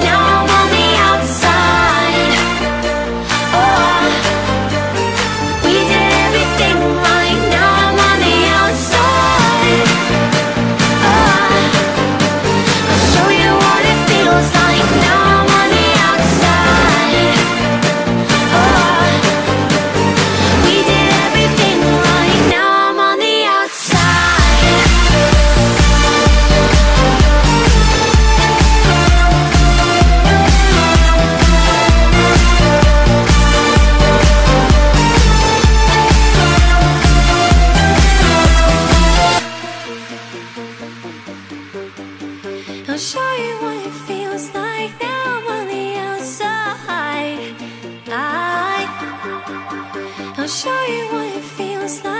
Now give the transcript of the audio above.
now show you what it feels like now on the outside. I'll show you what it feels like.